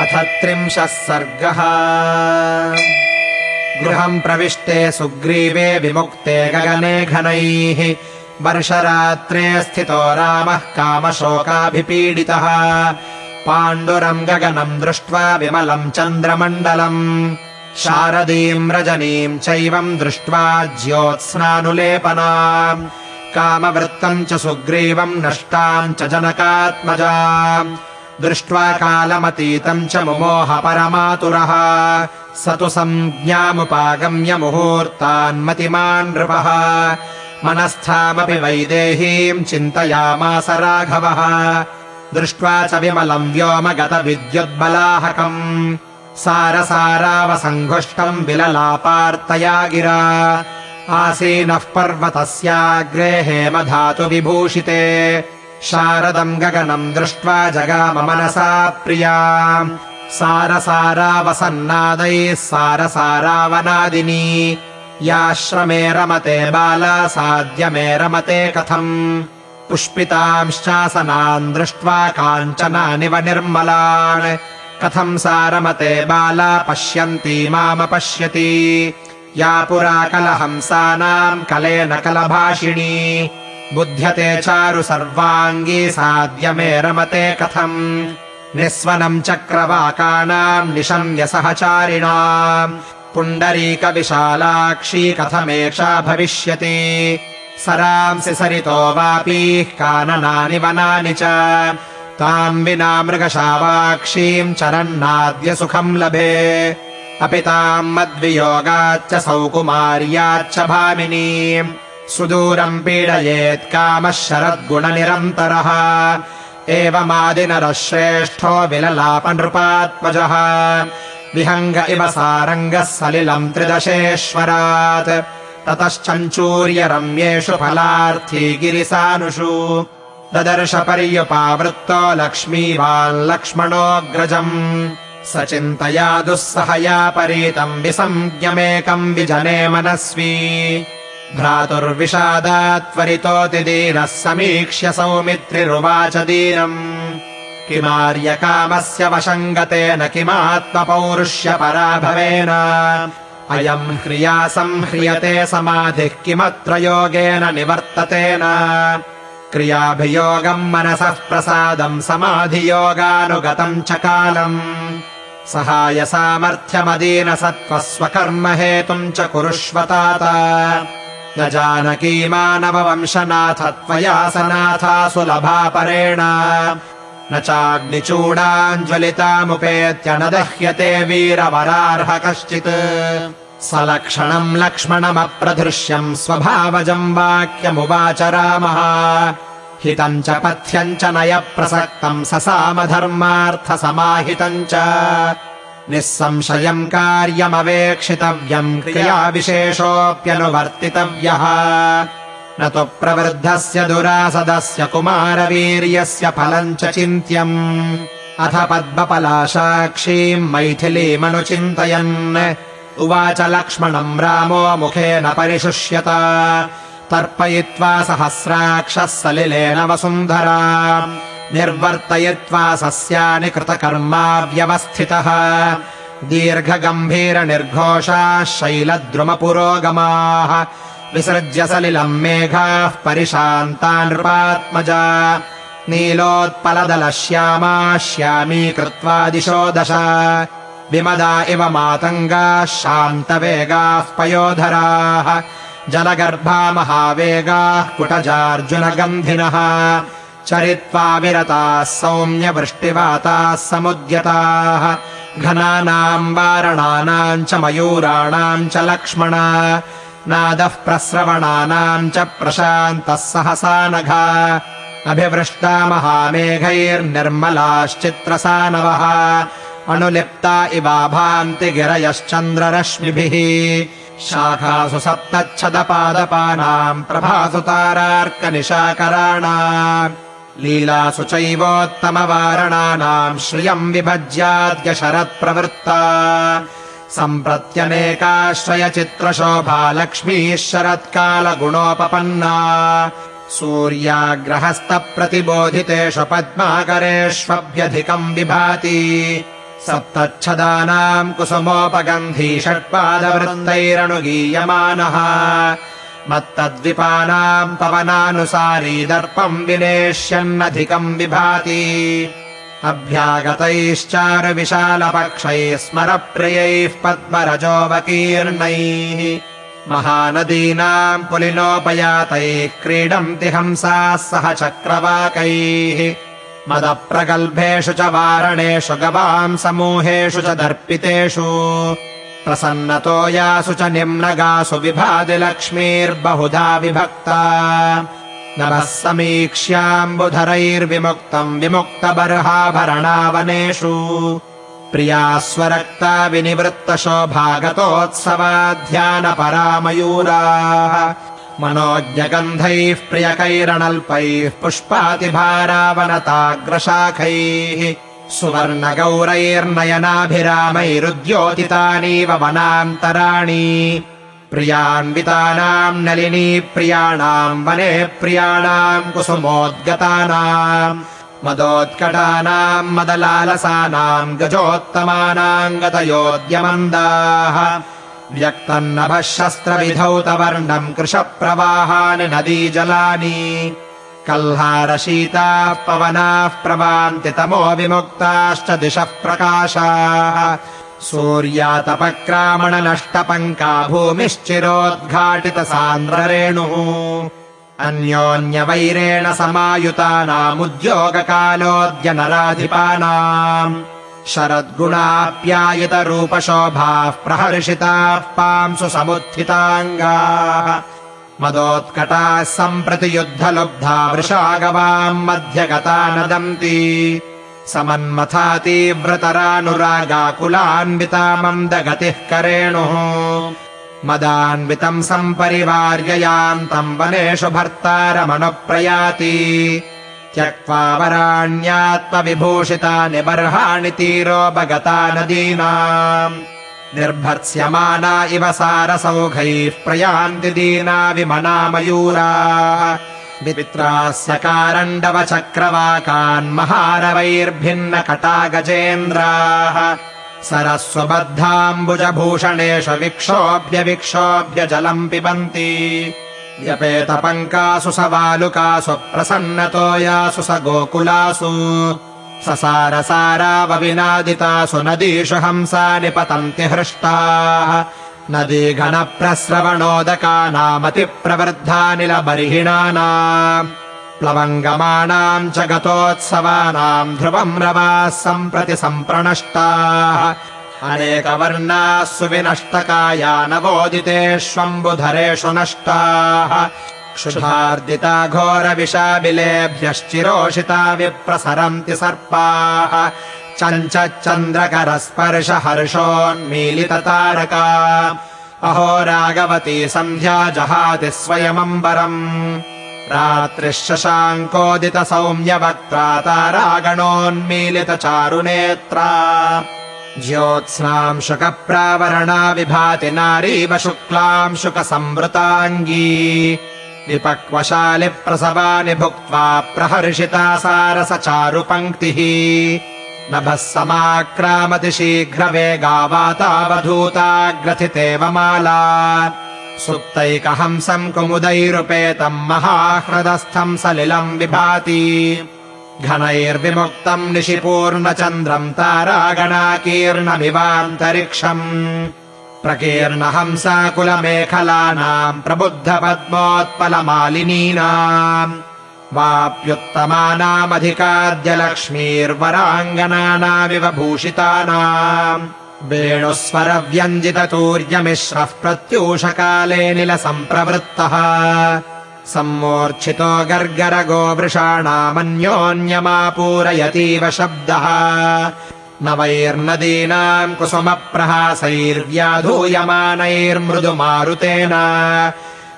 अथ त्रिंशः सर्गः। गृहम् प्रविष्टे सुग्रीवे विमुक्ते गगने घनैः। वर्षरात्रे स्थितो रामः कामशोकाभिपीडितः। पाण्डुरम् गगनम् दृष्ट्वा विमलम् चन्द्रमण्डलम्। शारदीम् रजनीम् चैवम् दृष्ट्वा ज्योत्स्नानुलेपना कामवृत्तम् च सुग्रीवम् नष्टाम् च जनकात्मजा दृष्ट्वा कालमतीतम् च मुमोह परमातुरः। स तु सञ्ज्ञामुपागम्य मुहूर्तान्मतिमान् नृपः। मनस्थामपि वैदेहीम् चिन्तयामास राघवः। दृष्ट्वा च विमलम् व्योमगतविद्युद्बलाहकम् सारसारावसङ्घुष्टम् विललापार्तया गिरा आसीनः पर्वतस्याग्रे हेमधातु विभूषिते शारदम् गगनम् दृष्ट्वा जगाम मनसा प्रिया। सारसारावसन्नादैः सारसारावनादिनी। याश्रमे रमते बाला साद्यमे रमते कथम्। पुष्पितांश्चासनान् दृष्ट्वा काञ्चनानि निर्मलान्। कथम् सारमते बाला पश्यन्ती मामपश्यति या पुरा कलहंसानाम् कलेन कलभाषिणी बुध्यते चारु सर्वाङ्गी साद्यमे रमते कथम्। निःस्वनम् चक्रवाकानाम् निशम्य सहचारिणाम्। पुण्डरीकविशालाक्षी कथमेषा भविष्यति। सरांसि सरितो वापीः काननानि वनानि च। ताम् विना मृगशावाक्षीम् चरन्नाद्य सुखम् लभे। अपि ताम् मद्वियोगाच्च सौकुमार्याच्च भामिनी सुदूरम् पीडयेत् कामः शरद्गुणनिरन्तरः। एवमादिनरः श्रेष्ठो विललापनृपात्मजः। विहङ्ग इव सारङ्गः सलिलम् त्रिदशेश्वरात्। ततश्चञ्चूर्यरम्येषु फलार्थी गिरिसानुषु। ददर्श पर्युपावृत्तो लक्ष्मीवाल्लक्ष्मणोऽग्रजम् स चिन्तया दुःसहया परीतम् विसञ्ज्ञमेकम् विजने मनस्वी भ्रातुर्विषादात्वरितोऽतिदीनः समीक्ष्य सौमित्रिरुवाच दीनम्। किमार्यकामस्य वशम् गतेन किमात्मपौरुष्यपराभवेन अयम् ह्रिया संह्रियते समाधिः किमत्र योगेन निवर्ततेन। क्रियाभियोगम् मनसः प्रसादम् समाधियोगानुगतम् च कालम्। सहायसामर्थ्यमदीनसत्त्वस्वकर्म हेतुम् च कुरुष्वतात न जानकी मानववंशनाथ त्वया सनाथा सुलभा परेण। न चाग्निचूडाञ्ज्वलितामुपेत्य न दह्यते वीरवरार्ह कश्चित् सलक्षणम् लक्ष्मणमप्रधृश्यम् स्वभावजम् वाक्यमुवाच रामः। हितम् च पथ्यम् च नयप्रसक्तम् ससामधर्मार्थसमाहितम् च निःसंशयम् कार्यमवेक्षितव्यम् क्रियाविशेषोऽप्यनुवर्तितव्यः। न तु प्रवृद्धस्य दुरासदस्य कुमारवीर्यस्य फलम् च चिन्त्यम्। अथ पद्मपलाशाक्षीम् मैथिलीमनुचिन्तयन्। उवाच लक्ष्मणम् रामो मुखेन परिशुष्यत। तर्पयित्वा सहस्राक्षः सलिलेन वसुन्धरा निर्वर्तयित्वा सस्यानि कृतकर्मा व्यवस्थितः दीर्घगम्भीरनिर्घोषाः शैलद्रुमपुरोगमाः। विसृज्य सलिलम् मेघाः परिशान्ता नृपात्मजा नीलोत्पलदलश्यामा श्यामी कृत्वा दिशो दश। विमदा इव मातङ्गाः शान्तवेगाः पयोधराः। जलगर्भा महावेगाः कुटजार्जुनगन्धिनः चरित्वा विरताः सौम्यवृष्टिवाताः समुद्यताः घनानाम् वारणानाम् च मयूराणाम् च लक्ष्मण नादः प्रस्रवणानाम् च प्रशान्तः सहसा नघा अभिवृष्टा महामेघैर्निर्मलाश्चित्रसानवः अनुलिप्ता इवाभान्ति गिरयश्चन्द्ररश्मिभिः शाखासु सप्तच्छदपादपानाम् प्रभासु तारार्कनिशाकराणाम् लीलासु चैवोत्तमवारणानाम् श्रियम् विभज्याद्य शरत्प्रवृत्ता सम्प्रत्यनेकाश्रयचित्रशोभा लक्ष्मीः शरत्कालगुणोपपन्ना सूर्याग्रहस्तप्रतिबोधितेषु पद्माकरेष्वभ्यधिकम् विभाति। सप्तच्छदानाम् कुसुमोपगन्धी षट्पादवृन्दैरनुगीयमानः मत्तद्विपानाम् पवनानुसारी दर्पम् विनेष्यन्नधिकम् विभाति। अभ्यागतैश्चारुविशालपक्षैः स्मरप्रियैः पद्मरजोऽवकीर्णैः महानदीनाम् पुलिनोपयातैः क्रीडन्ति हंसाः सह चक्रवाकैः मदप्रगल्भेषु च वारणेषु गवाम् समूहेषु च दर्पितेषु प्रसन्नतो यासु च निम्नगासु विभाति लक्ष्मीर्बहुधा विभक्ता। नभः समीक्ष्याम्बुधरैर्विमुक्तम् विमुक्तबर्हाभरणावनेषु। प्रिया स्वरक्ता विनिवृत्तशोभागतोत्सवाध्यानपरामयूराः। मनोज्ञगन्धैः प्रियकैरणल्पैः पुष्पातिभारावनताग्रशाखैः सुवर्णगौरैर्नयनाभिरामैरुद्योतितानीव वनान्तराणि प्रियान्वितानाम् नलिनी प्रियाणाम् वने प्रियाणाम् कुसुमोद्गतानाम् मदोत्कटानाम् मदलालसानाम् गजोत्तमानाम् गतयोद्यमन्दाः। व्यक्तन्नभः शस्त्रविधौतवर्णम् कृशप्रवाहानि नदीजलानि कल्हारशीताः पवनाः प्रवान्ति तमो विमुक्ताश्च दिशः प्रकाशाः। सूर्यातपक्रामणनष्टपङ्का भूमिश्चिरोद्घाटितसान्द्ररेणुः अन्योन्यवैरेण समायुतानामुद्योगकालोऽद्य नराधिपानाम्। शरद्गुणाप्यायितरूपशोभाः प्रहर्षिताः पांसु समुत्थिताङ्गाः मदोत्कटाः सम्प्रति युद्धलुब्धा वृषागवाम् मध्यगता नदन्ति समन्मथा तीव्रतरानुरागाकुलान्विता मन्दगतिः करेणुः। मदान्वितम् सम्परिवार्य यान्तम् वनेषु भर्तारमनुप्रयाति। त्यक्त्वा वराण्यात्मविभूषितानि बर्हाणि तीरोपगता नदीनाम् निर्भर्त्स्यमाना इव सारसौघैः प्रयान्ति दीना विमना मयूराः वित्रास्य कारण्डवचक्रवाकान्महारवैर्भिन्नकटा सरस्वबद्धाम्बुजभूषणेषु विक्षोभ्य विक्षोभ्य जलम् पिबन्ति। व्यपेतपङ्कासु स वालुकासु प्रसन्नतो यासु स गोकुलासु ससारसारावविनादितासु नदीषु हंसानि पतन्ति हृष्टाः। नदीघनप्रस्रवणोदकानामतिप्रवृद्धानिलबर्हिणानाम् प्लवङ्गमाणाम् च गतोत्सवानाम् ध्रुवम् रवाः सम्प्रति सम्प्रणष्टाः अनेकवर्णाः सुविनष्टकाया नवोदितेष्वम्बुधरेषु नष्टाः क्षुधार्दिता घोरविशाबिलेभ्यश्चिरोषिता विप्रसरन्ति सर्पाः। चञ्चन्द्रकरस्पर्श हर्षोन्मीलिततारका अहो रागवती सन्ध्या जहाति स्वयमम्बरम्। रात्रिः शशाङ्कोदित सौम्यवक्त्रा तारागणोन्मीलित ज्योत्स्नाम् शुकप्रावरणा विभाति नारीव शुक्लाम् शुकसंवृताङ्गी विपक्वशालि प्रसवानि भुक्त्वा प्रहर्षिता सारस चारुपङ्क्तिः नभः समाक्रामति शीघ्रवेगावातावधूताग्रथितेव माला। सुप्तैकहंसम् कुमुदैरुपेतम् महाह्रदस्थम् सलिलम् विभाति। घनैर्विमुक्तम् निशिपूर्णचन्द्रम् तारागणाकीर्णमिवान्तरिक्षम् प्रकीर्णहंसाकुलमेखलानाम् प्रबुद्धपद्मोत्पलमालिनीनाम् वाप्युत्तमानामधिकाद्यलक्ष्मीर्वराङ्गनानामिव भूषितानाम् वेणुस्वरव्यञ्जिततूर्यमिश्रः प्रत्यूषकाले निलसम्प्रवृत्तः सम्मूर्च्छितो गर्गरगोवृषाणामन्योन्यमापूरयतीव शब्दः नवैर्नदीनाम् कुसुमप्रहासैर्व्याधूयमानैर्मृदुमारुतेन।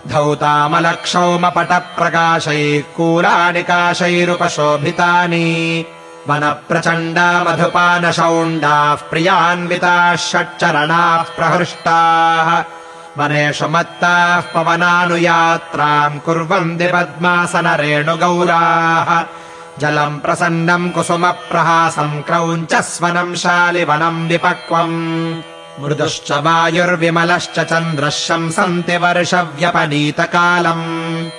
धौतामलक्षौमपटप्रकाशैः कूलानिकाशैरुपशोभितानि वनप्रचण्डा मधुपानशौण्डाः प्रियान्विताः षट्चरणाः प्रहृष्टाः। वनेषु मत्ताः पवनानुयात्राम् कुर्वन्ति पद्मासनरेणुगौराः जलम् प्रसन्नम् कुसुमप्रहासम् क्रौञ्चस्वनम् शालिवनम् विपक्वम्। मृदुश्च वायुर्विमलश्च चन्द्रः शंसन्ति वर्षव्यपनीतकालम्।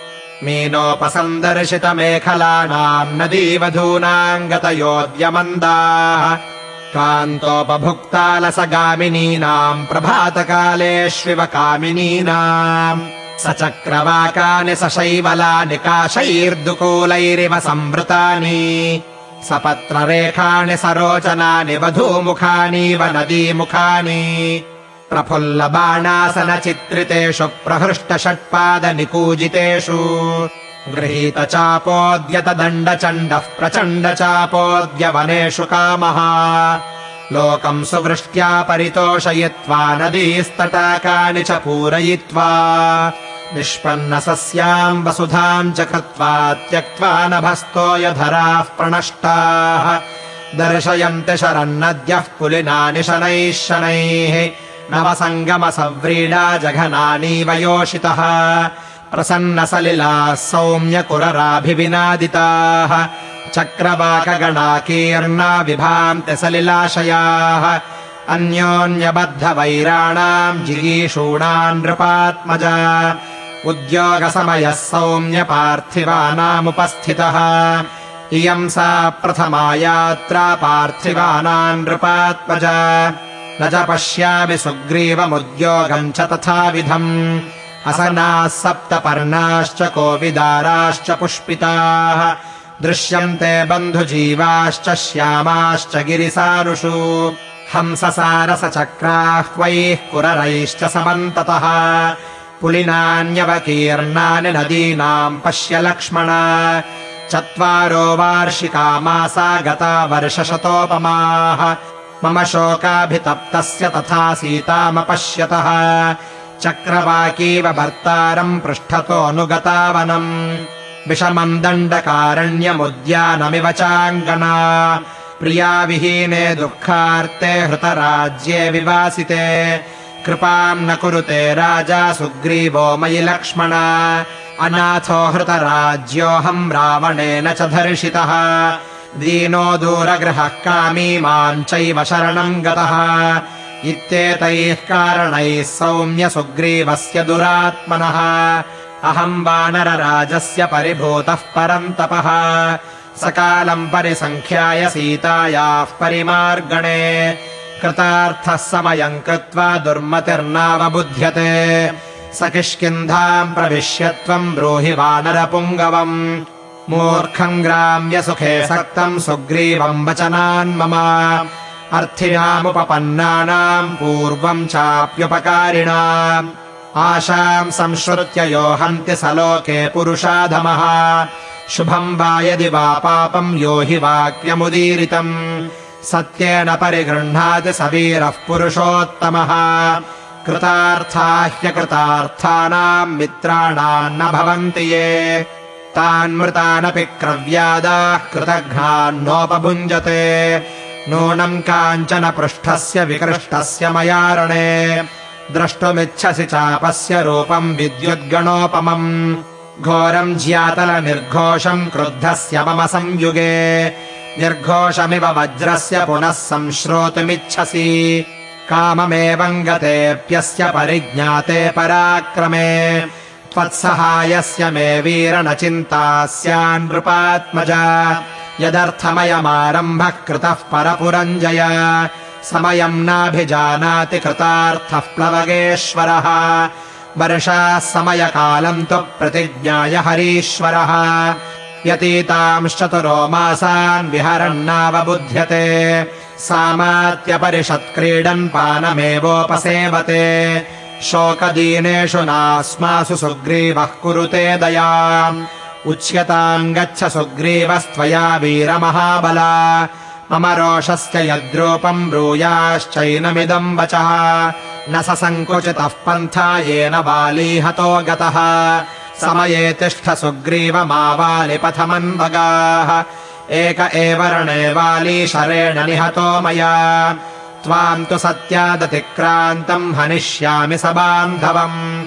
मीनोपसन्दर्शितमेखलानाम् नदीवधूनाम् गतयोऽद्यमन्दाः कान्तोपभुक्तालसगामिनीनाम् प्रभातकालेष्विव कामिनीनाम् स चक्रवाकानि सशैवलानि काशैर्दुकूलैरिव संवृतानि। सपत्ररेखाणि सरोचनानि वधूमुखानीव नदीमुखानि। प्रफुल्लबाणासनचित्रितेषु प्रहृष्टषट्पादनिकूजितेषु गृहीतचापोऽद्यतदण्डचण्डः प्रचण्डचापोऽद्य कामः। लोकम् सुवृष्ट्या परितोषयित्वा नदीस्तटाकानि च पूरयित्वा निष्पन्नसस्याम् वसुधाम् च कृत्वा त्यक्त्वा नभस्तोयधराः प्रणष्टाः। दर्शयन्ति शरन्नद्यः पुलिनानि शनैः शनैः। नवसङ्गमसव्रीडा जघनानीव योषितः। प्रसन्नसलिलाः सौम्यकुरराभिविनादिताः। चक्रवाकगणाकीर्णा विभान्ति सलिलाशयाः। अन्योन्यबद्धवैराणाम् जिगीषूणाम् नृपात्मजा उद्योगसमयः सौम्यपार्थिवानामुपस्थितः। इयम् सा प्रथमा यात्रा पार्थिवानाम् नृपात्मजा। न च पश्यामि सुग्रीवमुद्योगम् च तथाविधम्। असनाः सप्तपर्णाश्च कोविदाराश्च पुष्पिताः। दृश्यन्ते बन्धुजीवाश्च श्यामाश्च गिरिसारुषु। हंससारसचक्राह्वैः कुररैश्च समन्ततः पुलिनान्यवकीर्णानि नदीनाम् पश्य लक्ष्मण। चत्वारो वार्षिका मासा गता वर्षशतोपमाः। मम शोकाभितप्तस्य तथा सीतामपश्यतः। चक्रवाकीव भर्तारम् पृष्ठतोऽनुगतावनम् विषमम् दण्डकारण्यमुद्यानमिव चाङ्गना प्रियाविहीने दुःखार्ते हृतराज्ये विवासिते कृपाम् न कुरुते राजा सुग्रीवो मयि लक्ष्मण। अनाथो हृतराज्योऽहम् रावणेन च धर्षितः। दीनो दूरगृहः कामी माम् चैव शरणम् गतः। इत्येतैः कारणैः सौम्य सुग्रीवस्य दुरात्मनः। अहम् वानरराजस्य परिभूतः परन्तपः सकालम् परिसङ्ख्याय सीतायाः परिमार्गणे कृतार्थः समयम् कृत्वा दुर्मतिर्नावबुध्यते। स किष्किन्धाम् प्रविश्य त्वम् ब्रूहि वानरपुङ्गवम्। मूर्खम् ग्राम्यसुखे सक्तम् सुग्रीवम् वचनान् मम। अर्थिनामुपपन्नानाम् पूर्वम् चाप्युपकारिणाम् आशाम् संश्रुत्य यो हन्ति स लोके पुरुषाधमः। शुभम् वा यदि वा पापम् यो हि वाक्यमुदीरितम् सत्येन परिगृह्णाति स वीरः पुरुषोत्तमः। कृतार्था ह्यकृतार्थानाम् मित्राणाम् न भवन्ति ये। तान्मृतानपि क्रव्यादाः कृतघ्नान्नोपभुञ्जते। नूनम् काञ्चन पृष्ठस्य विकृष्टस्य मयारणे। द्रष्टुमिच्छसि चापस्य रूपम् विद्युद्गणोपमम्। घोरम् ज्यातलनिर्घोषम् क्रुद्धस्य मम संयुगे निर्घोषमिव वज्रस्य पुनः संश्रोतुमिच्छसि। काममेवम् गतेऽप्यस्य परिज्ञाते पराक्रमे। त्वत्सहायस्य मे वीर न चिन्ता स्यान्नृपात्मजा यदर्थमयमारम्भः कृतः परपुरञ्जय। समयम् नाभिजानाति कृतार्थः प्लवगेश्वरः। वर्षाः समयकालम् तु प्रतिज्ञाय हरीश्वरः व्यतीतांश्चतुरो मासान् विहरन्नावबुध्यते सामात्यपरिषत्क्रीडन् पानमेवोपसेवते। शोकदीनेषु नास्मासु सुग्रीवः कुरुते दयाम् उच्यताम् गच्छ सुग्रीवस्त्वया वीरमहाबला। मम रोषस्य यद्रूपम् ब्रूयाश्चैनमिदम् वचः। न स सङ्कुचितः पन्था येन बालीहतो गतः समये तिष्ठ सुग्रीवमावालिपथमन्वगाः एक एव रणे वाली शरेण निहतो मया। त्वाम् तु सत्यादतिक्रान्तम् हनिष्यामि स बान्धवम्।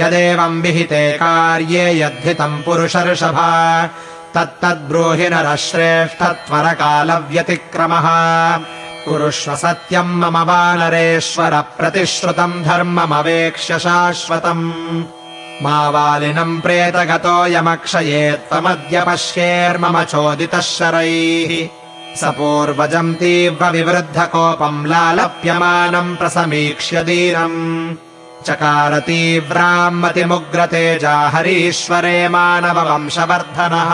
यदेवम् विहिते कार्ये यद्धितम् पुरुषर्षभा। तत्तद्ब्रूहि नरः श्रेष्ठत्वरकालव्यतिक्रमः कुरुष्व सत्यम् मम वानरेश्वर प्रतिश्रुतम् धर्ममवेक्ष्य शाश्वतम् मा वालिनम् प्रेतगतोऽयमक्षये त्वमद्य पश्येर्मम चोदितः शरैः। स पूर्वजम् तीव्रविवृद्धकोपम् लालप्यमानम् प्रसमीक्ष्य दीनम्। चकार तीव्राम् मतिमुग्रतेजा हरीश्वरे मानववंशवर्धनः।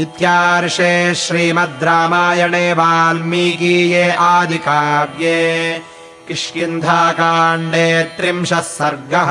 इत्यार्षे श्रीमद् रामायणे वाल्मीकीये आदिकाव्ये किष्किन्धाकाण्डे त्रिंशः सर्गः